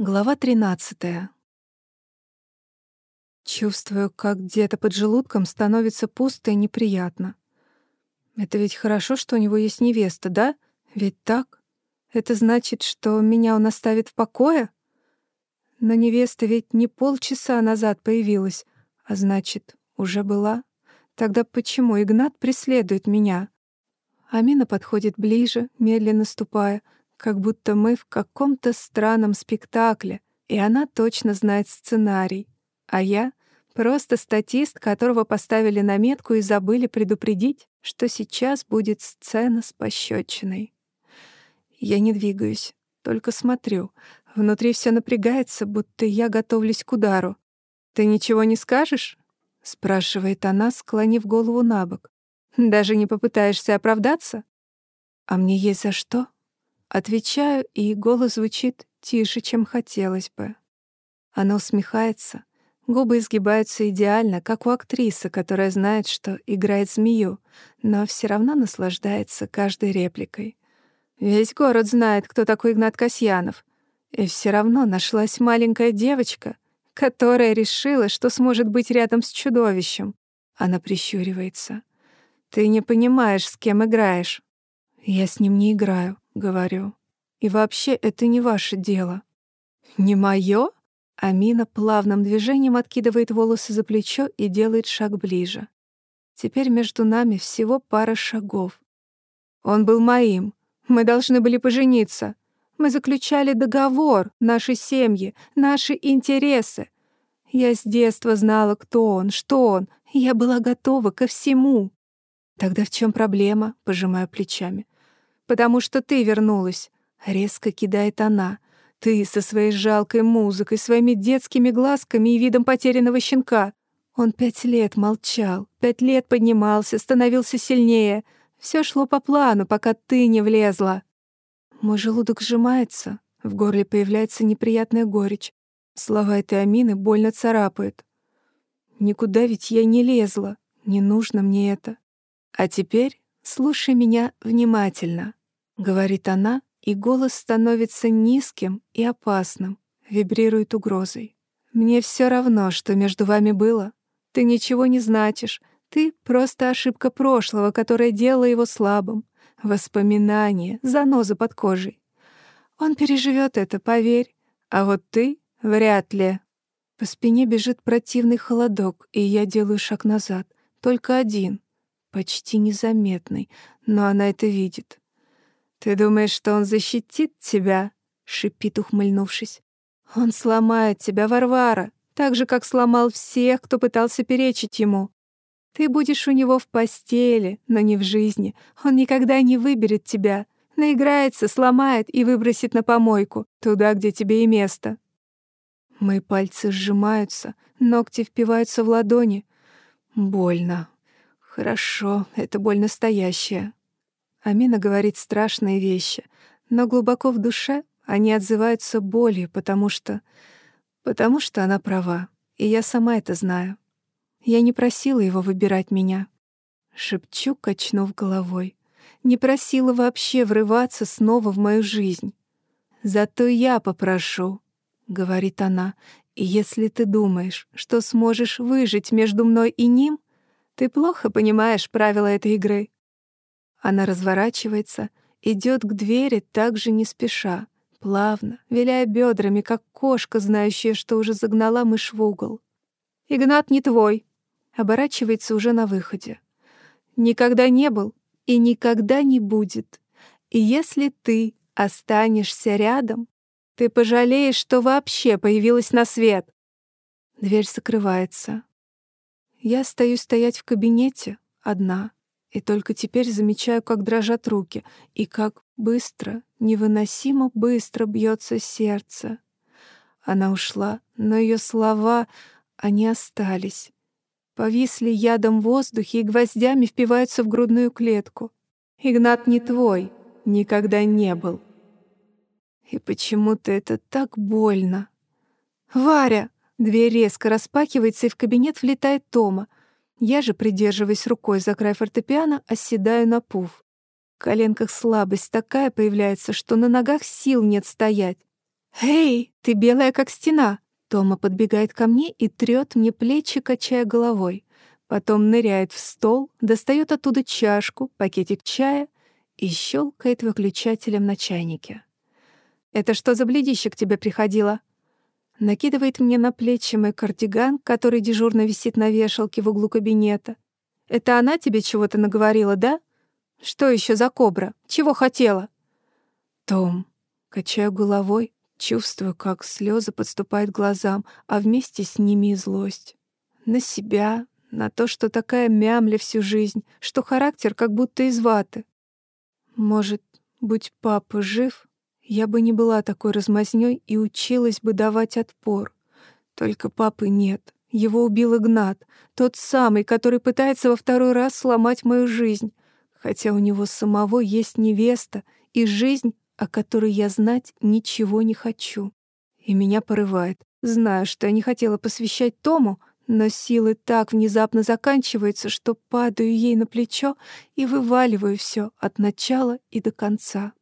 Глава 13. Чувствую, как где-то под желудком становится пусто и неприятно. Это ведь хорошо, что у него есть невеста, да? Ведь так? Это значит, что меня он оставит в покое? Но невеста ведь не полчаса назад появилась, а значит, уже была. Тогда почему Игнат преследует меня? Амина подходит ближе, медленно ступая — как будто мы в каком-то странном спектакле, и она точно знает сценарий, а я — просто статист, которого поставили на метку и забыли предупредить, что сейчас будет сцена с пощечиной. Я не двигаюсь, только смотрю. Внутри все напрягается, будто я готовлюсь к удару. «Ты ничего не скажешь?» — спрашивает она, склонив голову на бок. «Даже не попытаешься оправдаться?» «А мне есть за что?» Отвечаю, и голос звучит тише, чем хотелось бы. Она усмехается, губы изгибаются идеально, как у актрисы, которая знает, что играет змею, но все равно наслаждается каждой репликой. Весь город знает, кто такой Игнат Касьянов. И все равно нашлась маленькая девочка, которая решила, что сможет быть рядом с чудовищем. Она прищуривается. «Ты не понимаешь, с кем играешь». «Я с ним не играю», говорю. И вообще это не ваше дело. Не моё? Амина плавным движением откидывает волосы за плечо и делает шаг ближе. Теперь между нами всего пара шагов. Он был моим. Мы должны были пожениться. Мы заключали договор, наши семьи, наши интересы. Я с детства знала, кто он, что он. Я была готова ко всему. Тогда в чем проблема? Пожимаю плечами потому что ты вернулась», — резко кидает она. «Ты со своей жалкой музыкой, своими детскими глазками и видом потерянного щенка. Он пять лет молчал, пять лет поднимался, становился сильнее. Все шло по плану, пока ты не влезла». Мой желудок сжимается, в горле появляется неприятная горечь. Слова этой Амины больно царапают. Никуда ведь я не лезла, не нужно мне это. А теперь слушай меня внимательно. — говорит она, и голос становится низким и опасным, вибрирует угрозой. «Мне все равно, что между вами было. Ты ничего не значишь. Ты — просто ошибка прошлого, которая делала его слабым. Воспоминание, заноза под кожей. Он переживет это, поверь. А вот ты — вряд ли». По спине бежит противный холодок, и я делаю шаг назад. Только один, почти незаметный, но она это видит. «Ты думаешь, что он защитит тебя?» — шипит, ухмыльнувшись. «Он сломает тебя, Варвара, так же, как сломал всех, кто пытался перечить ему. Ты будешь у него в постели, но не в жизни. Он никогда не выберет тебя. Наиграется, сломает и выбросит на помойку, туда, где тебе и место». Мои пальцы сжимаются, ногти впиваются в ладони. Больно. Хорошо, это боль настоящая. Амина говорит страшные вещи, но глубоко в душе они отзываются болью, потому что... потому что она права, и я сама это знаю. Я не просила его выбирать меня. Шепчу, качнув головой. Не просила вообще врываться снова в мою жизнь. «Зато я попрошу», — говорит она, «и если ты думаешь, что сможешь выжить между мной и ним, ты плохо понимаешь правила этой игры. Она разворачивается, идет к двери также не спеша, плавно, виляя бедрами, как кошка, знающая, что уже загнала мышь в угол. «Игнат не твой», оборачивается уже на выходе. «Никогда не был и никогда не будет. И если ты останешься рядом, ты пожалеешь, что вообще появилась на свет». Дверь закрывается. Я остаюсь стоять в кабинете, одна — и только теперь замечаю, как дрожат руки и как быстро, невыносимо быстро бьется сердце. Она ушла, но ее слова, они остались. Повисли ядом в воздухе и гвоздями впиваются в грудную клетку. «Игнат не твой, никогда не был». И почему-то это так больно. «Варя!» Дверь резко распахивается, и в кабинет влетает Тома — я же, придерживаясь рукой за край фортепиано, оседаю на пуф. В коленках слабость такая появляется, что на ногах сил нет стоять. «Эй, ты белая как стена!» Тома подбегает ко мне и трёт мне плечи, качая головой. Потом ныряет в стол, достает оттуда чашку, пакетик чая и щелкает выключателем на чайнике. «Это что за бледище к тебе приходило?» Накидывает мне на плечи мой кардиган, который дежурно висит на вешалке в углу кабинета. «Это она тебе чего-то наговорила, да? Что еще за кобра? Чего хотела?» «Том», — качаю головой, чувствую, как слезы подступают к глазам, а вместе с ними и злость. На себя, на то, что такая мямля всю жизнь, что характер как будто из ваты. Может, будь папа жив, я бы не была такой размазнёй и училась бы давать отпор. Только папы нет. Его убил Игнат, тот самый, который пытается во второй раз сломать мою жизнь, хотя у него самого есть невеста и жизнь, о которой я знать ничего не хочу. И меня порывает. Знаю, что я не хотела посвящать Тому, но силы так внезапно заканчиваются, что падаю ей на плечо и вываливаю все от начала и до конца.